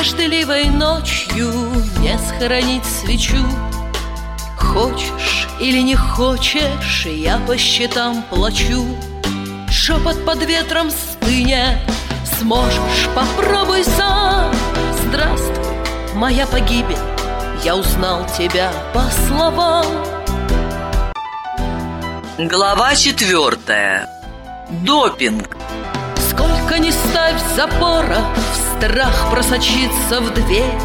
Дождливой ночью не схоронить свечу Хочешь или не хочешь, я по счетам плачу Шепот под ветром стынет, сможешь, попробуй сам Здравствуй, моя погибель, я узнал тебя по словам Глава четвертая. Допинг. Сколько ни ставь запора, страх просочиться в дверь.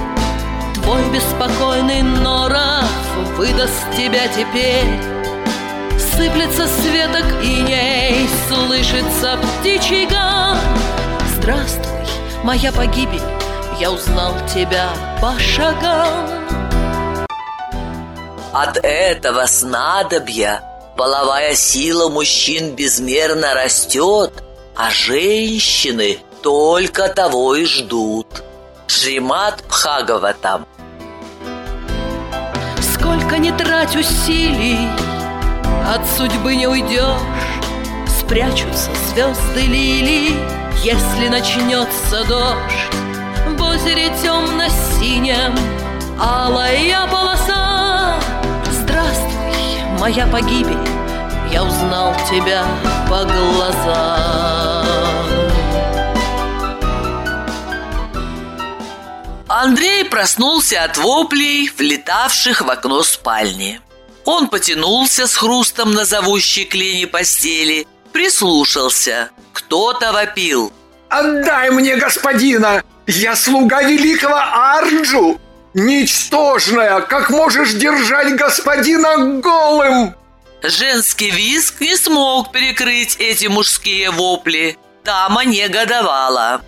Твой беспокойный норов выдаст тебя теперь. Сыплется светок и ней, слышится птичий гам. Здравствуй, моя погибель, я узнал тебя по шагам. От этого снадобья половая сила мужчин безмерно растет, а женщины только того и ждут. Шримат Бхагаватам. Сколько не трать усилий, от судьбы не уйдешь Спрячутся звезды лилии, если начнется дождь В озере темно-синем алая полоса Здравствуй, моя погибель, я узнал тебя по глазам Андрей проснулся от воплей, влетавших в окно спальни. Он потянулся с хрустом на зовущей клени постели, прислушался. Кто-то вопил. Отдай мне господина! Я слуга великого Арджу! Ничтожная, как можешь держать господина голым? Женский визг не смог перекрыть эти мужские вопли. Тама негодовала.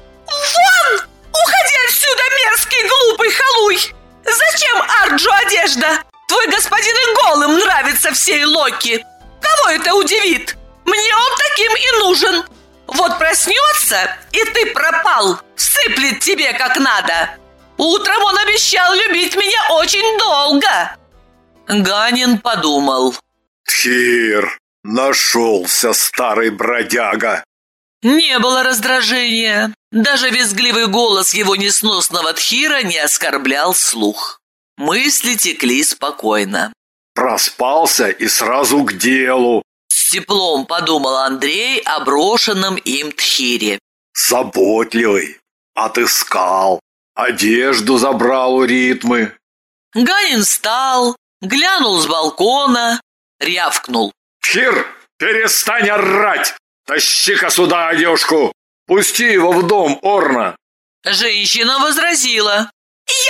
Отсюда, мерзкий глупый халуй! Зачем Арджу одежда? Твой господин и голым нравится всей Локи. Кого это удивит? Мне он таким и нужен. Вот проснется, и ты пропал. Всыплет тебе как надо. Утром он обещал любить меня очень долго. Ганин подумал. Тир, нашелся старый бродяга. Не было раздражения. Даже визгливый голос его несносного Тхира не оскорблял слух. Мысли текли спокойно. Проспался и сразу к делу. С теплом подумал Андрей о брошенном им Тхире. Заботливый. Отыскал. Одежду забрал у ритмы. Ганин встал, глянул с балкона, рявкнул. Тир, перестань орать! Тащи-ка сюда одежку! Пусти его в дом, Орна! Женщина возразила.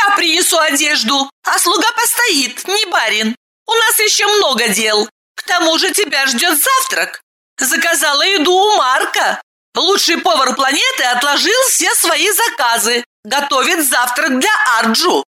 Я принесу одежду, а слуга постоит, не барин. У нас еще много дел. К тому же тебя ждет завтрак. Заказала еду у Марка. Лучший повар планеты отложил все свои заказы. Готовит завтрак для Арджу.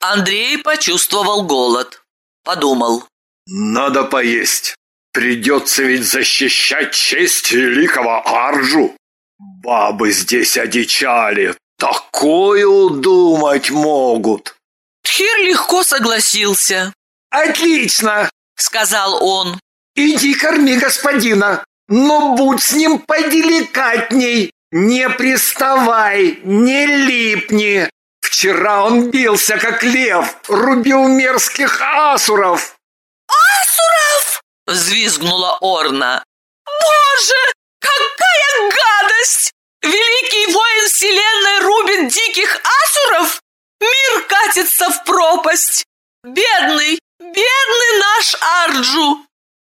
Андрей почувствовал голод. Подумал. Надо поесть. Придется ведь защищать честь великого Арджу. Бабы здесь одичали, такое удумать могут. Тхир легко согласился. Отлично, сказал он. Иди корми господина, но будь с ним поделикатней. Не приставай, не липни. Вчера он бился, как лев, рубил мерзких асуров. Взвизгнула Орна. Боже, какая гадость! Великий воин вселенной рубит диких асуров? Мир катится в пропасть. Бедный, бедный наш Арджу.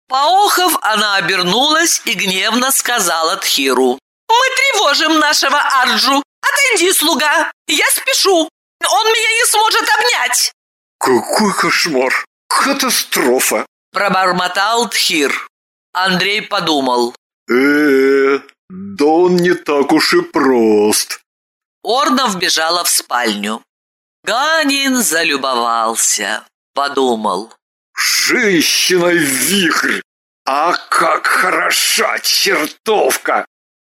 Поохов, она обернулась и гневно сказала Тхиру. Мы тревожим нашего Арджу. Отойди, слуга. Я спешу. Он меня не сможет обнять. Какой кошмар. Катастрофа. Пробормотал Тхир. Андрей подумал. э э да он не так уж и прост. Орна вбежала в спальню. Ганин залюбовался, подумал. Женщина-вихрь! А как хороша чертовка!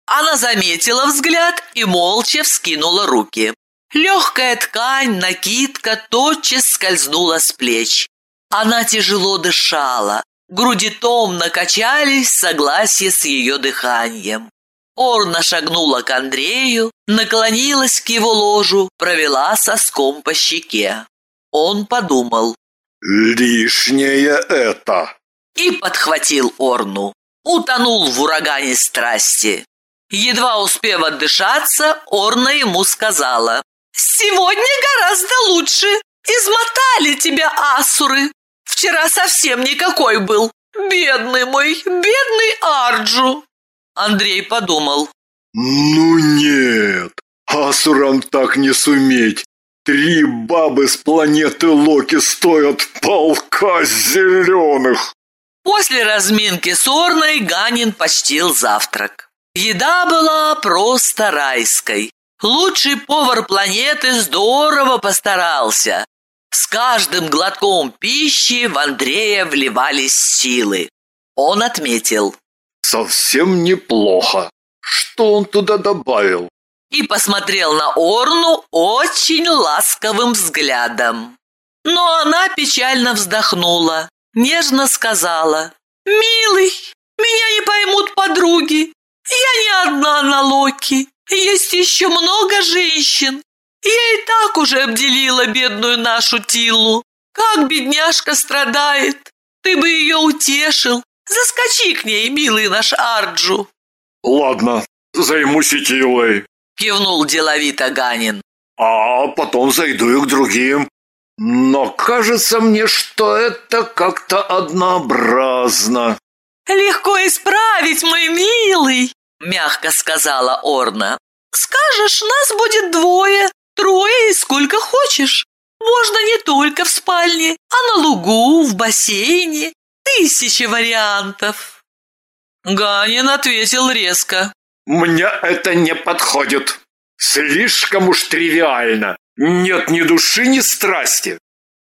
Она заметила взгляд и молча вскинула руки. Легкая ткань, накидка тотчас скользнула с плеч. Она тяжело дышала, груди томно качались в согласии с ее дыханием. Орна шагнула к Андрею, наклонилась к его ложу, провела соском по щеке. Он подумал. «Лишнее это!» И подхватил Орну. Утонул в урагане страсти. Едва успев отдышаться, Орна ему сказала. «Сегодня гораздо лучше. Измотали тебя асуры. Вчера совсем никакой был. Бедный мой, бедный Арджу!» Андрей подумал. «Ну нет, асурам так не суметь. Три бабы с планеты Локи стоят полка зеленых!» После разминки с Орной Ганин почтил завтрак. Еда была просто райской. Лучший повар планеты здорово постарался. С каждым глотком пищи в Андрея вливались силы. Он отметил. Совсем неплохо. Что он туда добавил? И посмотрел на Орну очень ласковым взглядом. Но она печально вздохнула, нежно сказала. «Милый, меня не поймут подруги. Я не одна на Локи. Есть еще много женщин. Я и так уже обделила бедную нашу Тилу. Как бедняжка страдает. Ты бы ее утешил, Заскочи к ней, милый наш Арджу. Ладно, займусь и Тилой. Кивнул деловито Ганин. А потом зайду и к другим. Но кажется мне, что это как-то однообразно. Легко исправить, мой милый, мягко сказала Орна. Скажешь, нас будет двое, трое и сколько хочешь. Можно не только в спальне, а на лугу, в бассейне, тысячи вариантов. Ганин ответил резко. Мне это не подходит. Слишком уж тривиально. Нет ни души, ни страсти.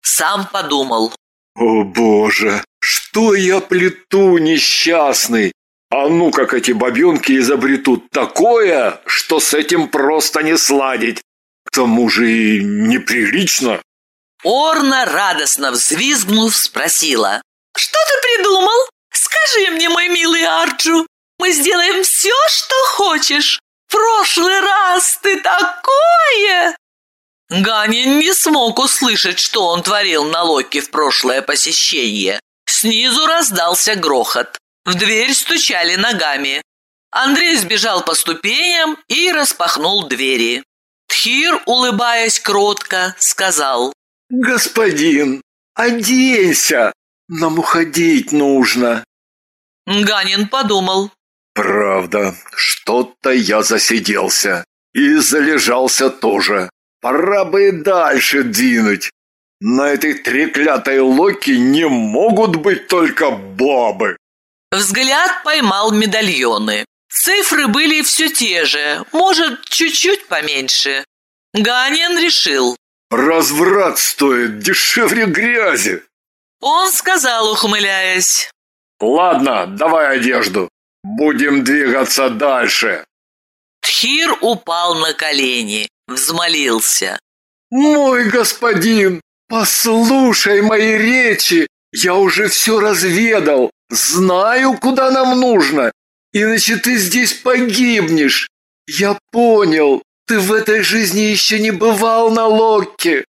Сам подумал. О боже, что я плету, несчастный? А ну, как эти бабенки изобретут такое, что с этим просто не сладить. К тому же и неприлично. Орна, радостно взвизгнув, спросила. Что ты придумал? Скажи мне, мой милый Арджу, мы сделаем все, что хочешь. В прошлый раз ты такое!» Ганин не смог услышать, что он творил на Локи в прошлое посещение. Снизу раздался грохот. В дверь стучали ногами. Андрей сбежал по ступеням и распахнул двери. Тхир, улыбаясь кротко, сказал. «Господин, оденься! Нам уходить нужно. Ганин подумал. Правда, что-то я засиделся. И залежался тоже. Пора бы и дальше двинуть. На этой треклятой Локи не могут быть только бабы. Взгляд поймал медальоны. Цифры были все те же, может, чуть-чуть поменьше. Ганин решил. Разврат стоит дешевле грязи. Он сказал, ухмыляясь. «Ладно, давай одежду. Будем двигаться дальше». Тхир упал на колени, взмолился. «Мой господин, послушай мои речи. Я уже все разведал. Знаю, куда нам нужно. Иначе ты здесь погибнешь. Я понял, ты в этой жизни еще не бывал на Локке».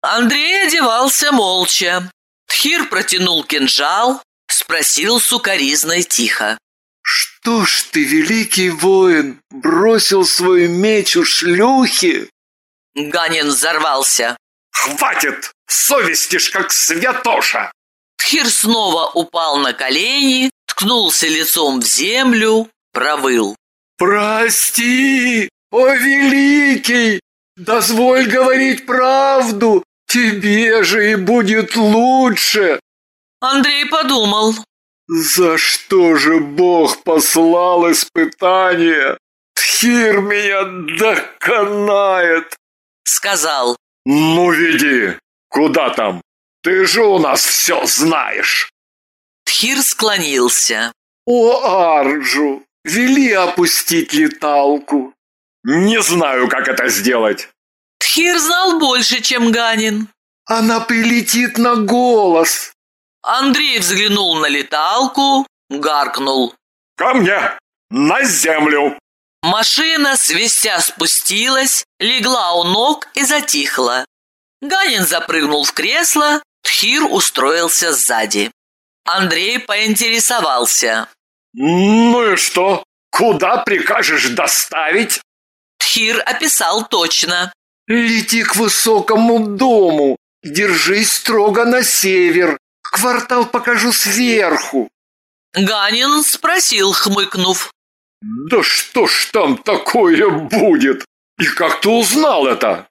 Андрей одевался молча. Тхир протянул кинжал, спросил сукоризной тихо. «Что ж ты, великий воин, бросил свой меч у шлюхи?» Ганин взорвался. «Хватит! Совести ж как святоша!» Тхир снова упал на колени, ткнулся лицом в землю, провыл. «Прости, о великий! Дозволь говорить правду! Тебе же и будет лучше!» Андрей подумал. «За что же Бог послал испытание? Тхир меня доконает!» Сказал. «Ну веди! Куда там? Ты же у нас все знаешь!» Тхир склонился. «О, Арджу, вели опустить леталку!» «Не знаю, как это сделать!» Тхир знал больше, чем Ганин. Она прилетит на голос. Андрей взглянул на леталку, гаркнул. Ко мне! На землю! Машина, свистя, спустилась, легла у ног и затихла. Ганин запрыгнул в кресло, Тхир устроился сзади. Андрей поинтересовался. «Ну и что? Куда прикажешь доставить?» Тхир описал точно. «Лети к высокому дому, держись строго на север, квартал покажу сверху». Ганин спросил, хмыкнув. «Да что ж там такое будет? И как ты узнал это?»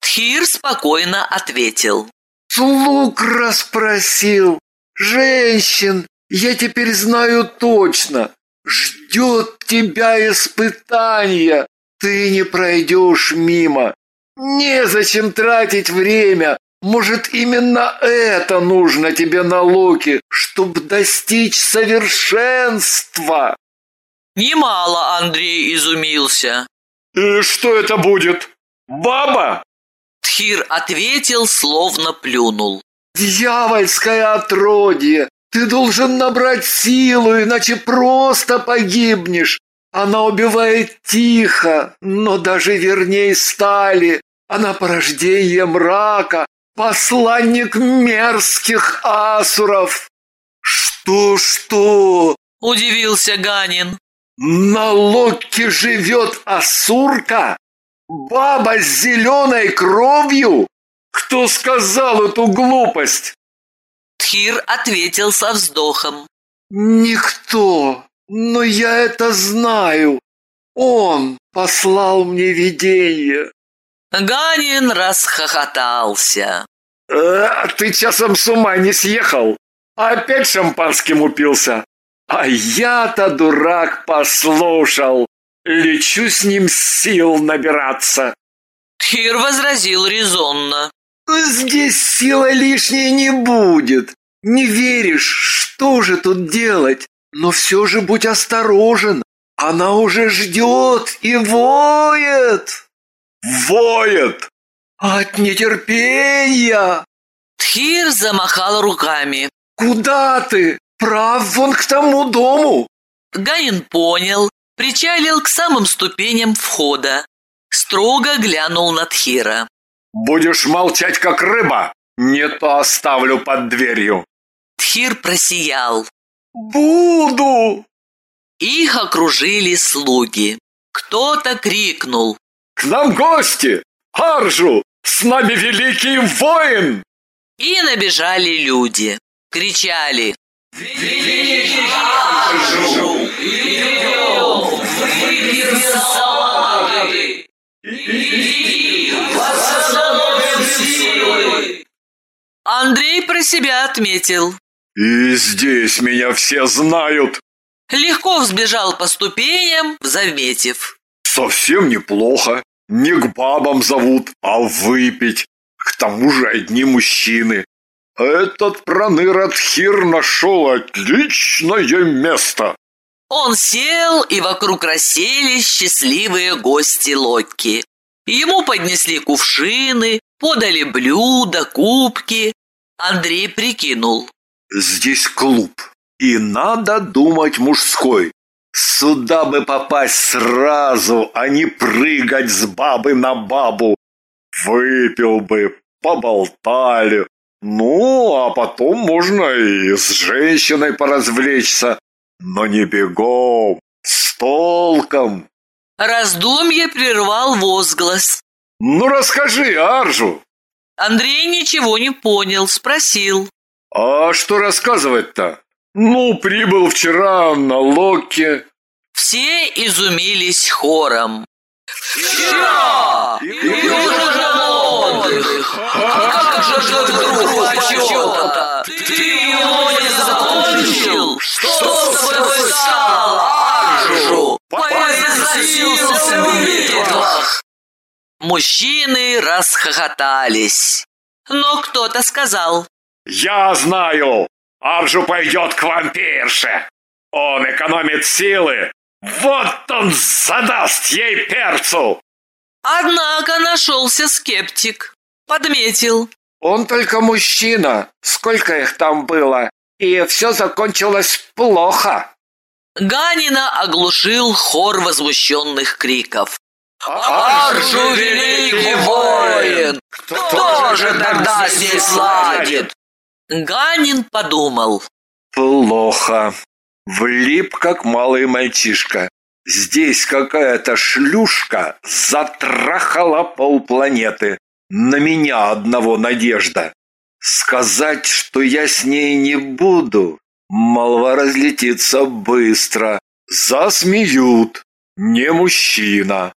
Тхир спокойно ответил. «Слуг расспросил. Женщин, я теперь знаю точно. Ждет тебя испытание. Ты не пройдешь мимо. Незачем тратить время. Может, именно это нужно тебе на Локи, чтобы достичь совершенства?» Немало Андрей изумился. «И что это будет? Баба?» Тхир ответил, словно плюнул. «Дьявольское отродье! Ты должен набрать силу, иначе просто погибнешь. Она убивает тихо, но даже верней стали. Она порождение мрака, посланник мерзких асуров. Что-что? Удивился Ганин. На Локке живет асурка? Баба с зеленой кровью? Кто сказал эту глупость? Тхир ответил со вздохом. Никто, но я это знаю. Он послал мне видение. Ганин расхохотался. «Э, ты часом с ума не съехал? Опять шампанским упился? А я-то, дурак, послушал. Лечу с ним сил набираться. Тхир возразил резонно. Здесь сила лишней не будет. Не веришь, что же тут делать? Но все же будь осторожен. Она уже ждет и воет. Воет! От нетерпения! Тхир замахал руками. Куда ты? Прав вон к тому дому. Ганин понял, причалил к самым ступеням входа. Строго глянул на Тхира. Будешь молчать, как рыба, не то оставлю под дверью. Тхир просиял. Буду. Их окружили слуги. Кто-то крикнул. К нам гости! Аржу! С нами великий воин! И набежали люди. Кричали. Великий Аржу! Идем! Выпьем салаты! Андрей про себя отметил. И здесь меня все знают. Легко взбежал по ступеням, заметив. Совсем неплохо. Не к бабам зовут, а выпить. К тому же одни мужчины. Этот проныра Тхир нашел отличное место. Он сел, и вокруг расселись счастливые гости Локки. Ему поднесли кувшины, подали блюда, кубки. Андрей прикинул. Здесь клуб, и надо думать мужской. Сюда бы попасть сразу, а не прыгать с бабы на бабу. Выпил бы, поболтали. Ну, а потом можно и с женщиной поразвлечься. Но не бегом, с толком. Раздумье прервал возглас. Ну, расскажи, Аржу. Андрей ничего не понял, спросил. А что рассказывать-то? Ну, прибыл вчера на Локе. Все изумились хором. Вчера! И уже на отдых! А как же ты вдруг почета? Мужчины расхохотались. Но кто-то сказал. Я знаю! Аржу пойдет к вампирше. Он экономит силы. Вот он задаст ей перцу. Однако нашелся скептик. Подметил. Он только мужчина. Сколько их там было? И все закончилось плохо. Ганина оглушил хор возмущенных криков. Аржу великий воин! Кто же тогда с ней сладит? Ганин подумал. Плохо. Влип, как малый мальчишка. Здесь какая-то шлюшка затрахала полпланеты. На меня одного надежда. Сказать, что я с ней не буду, молва разлетится быстро. Засмеют. Не мужчина.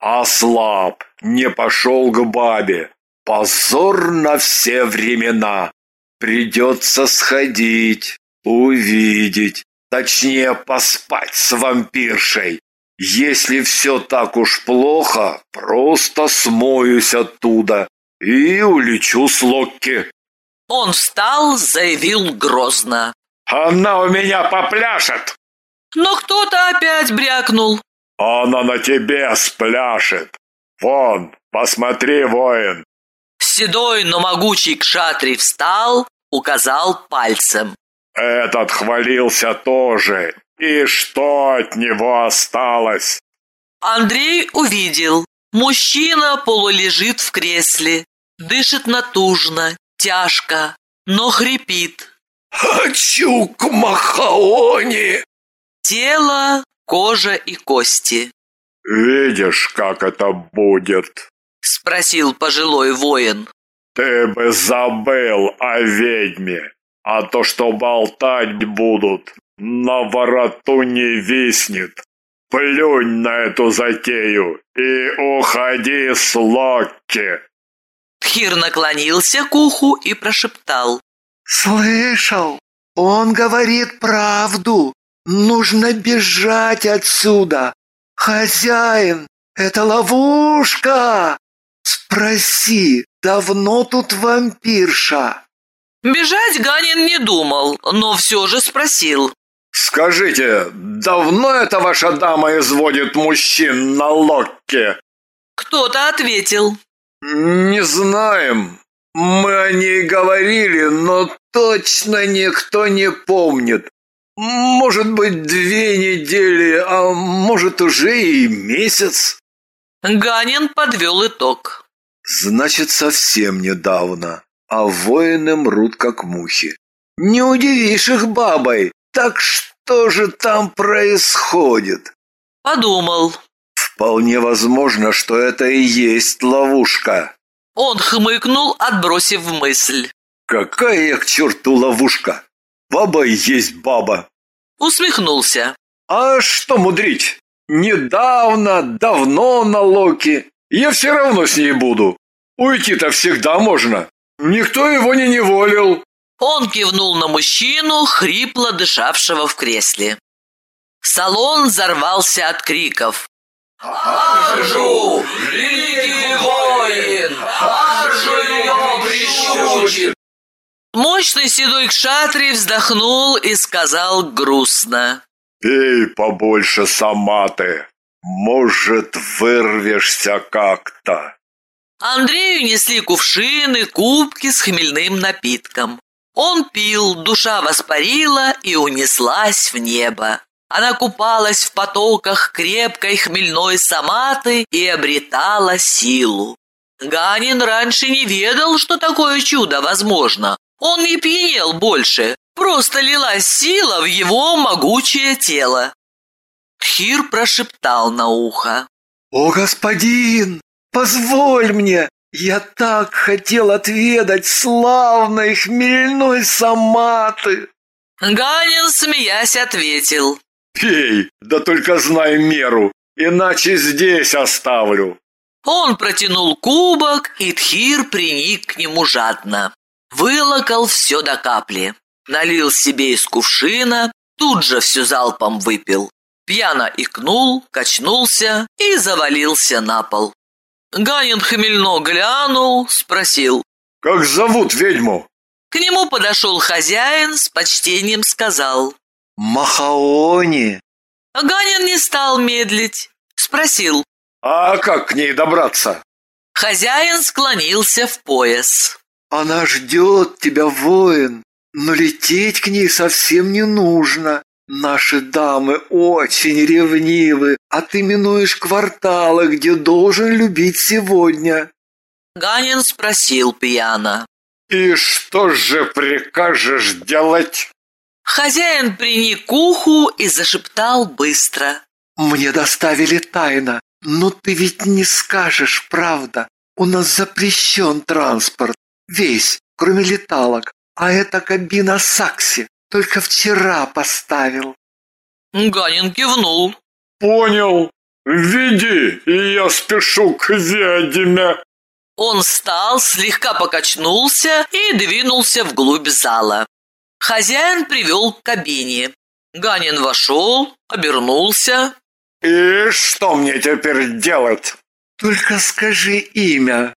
А слаб, не пошел к бабе. Позор на все времена. Придется сходить, увидеть, точнее поспать с вампиршей. Если все так уж плохо, просто смоюсь оттуда и улечу с Локки. Он встал, заявил грозно. Она у меня попляшет. Но кто-то опять брякнул. Она на тебе спляшет. Вон, посмотри, воин. Седой, но могучий кшатри встал, указал пальцем. Этот хвалился тоже. И что от него осталось? Андрей увидел. Мужчина полулежит в кресле, дышит натужно, тяжко, но хрипит. «Хочу к Махаоне!» Тело, кожа и кости. «Видишь, как это будет?» Спросил пожилой воин. «Ты бы забыл о ведьме, а то, что болтать будут, на вороту не виснет. Плюнь на эту затею и уходи с Локки!» Тхир наклонился к уху и прошептал. «Слышал? Он говорит правду. Нужно бежать отсюда. Хозяин, это ловушка. Спроси, давно тут вампирша?» Бежать Ганин не думал, но все же спросил. «Скажите, давно эта ваша дама изводит мужчин на Локке?» Кто-то ответил. «Не знаем. Мы о ней говорили, но точно никто не помнит. Может быть, две недели, а может, уже и месяц». Ганин подвел итог. «Значит, совсем недавно, а воины мрут, как мухи. Не удивишь их бабой, так что же там происходит?» Подумал. «Вполне возможно, что это и есть ловушка». Он хмыкнул, отбросив мысль. «Какая к черту ловушка? Баба и есть баба». Усмехнулся. «А что мудрить? Недавно, давно на Локи. Я все равно с ней буду. Уйти-то всегда можно. Никто его не неволил». Он кивнул на мужчину, хрипло дышавшего в кресле. Салон взорвался от криков. Аржу! Великий воин! Аржу ее прищучит! Мощный седой кшатри вздохнул и сказал грустно. «Пей побольше сама ты. Может, вырвешься как-то». Андрею несли кувшины, кубки с хмельным напитком. Он пил, душа воспарила и унеслась в небо. Она купалась в потоках крепкой хмельной саматы и обретала силу. Ганин раньше не ведал, что такое чудо возможно. Он не пьянел больше, просто лилась сила в его могучее тело. Хир прошептал на ухо. «О, господин, позволь мне! Я так хотел отведать славной хмельной саматы!» Ганин, смеясь, ответил. «Пей, да только знай меру, иначе здесь оставлю». Он протянул кубок, и Тхир приник к нему жадно. Вылокал все до капли. Налил себе из кувшина, тут же все залпом выпил. Пьяно икнул, качнулся и завалился на пол. Ганин хмельно глянул, спросил. «Как зовут ведьму?» К нему подошел хозяин, с почтением сказал. Махаони. Ганин не стал медлить, спросил. «А как к ней добраться?» Хозяин склонился в пояс. Она ждет тебя, воин, но лететь к ней совсем не нужно. Наши дамы очень ревнивы, а ты минуешь кварталы, где должен любить сегодня. Ганин спросил пьяно. И что же прикажешь делать? Хозяин приник к уху и зашептал быстро. Мне доставили тайно, но ты ведь не скажешь, правда. У нас запрещен транспорт, весь, кроме леталок. А это кабина Сакси, только вчера поставил. Ганин кивнул. Понял. Веди, и я спешу к ведьме. Он встал, слегка покачнулся и двинулся вглубь зала. Хозяин привел к кабине. Ганин вошел, обернулся. И что мне теперь делать? Только скажи имя.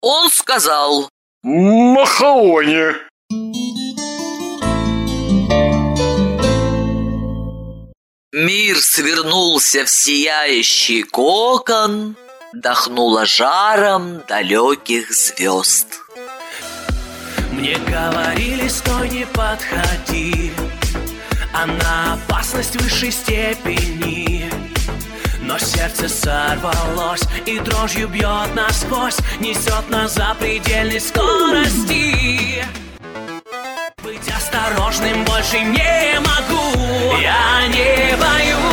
Он сказал. Махаони. Мир свернулся в сияющий кокон, Дохнуло жаром далеких звезд. Мне говорили, стой, не подходи Она опасность высшей степени но сердце сорвалось и дрожью бьет насквозь Несет нас за предельной скорости Быть осторожным больше не могу Я не боюсь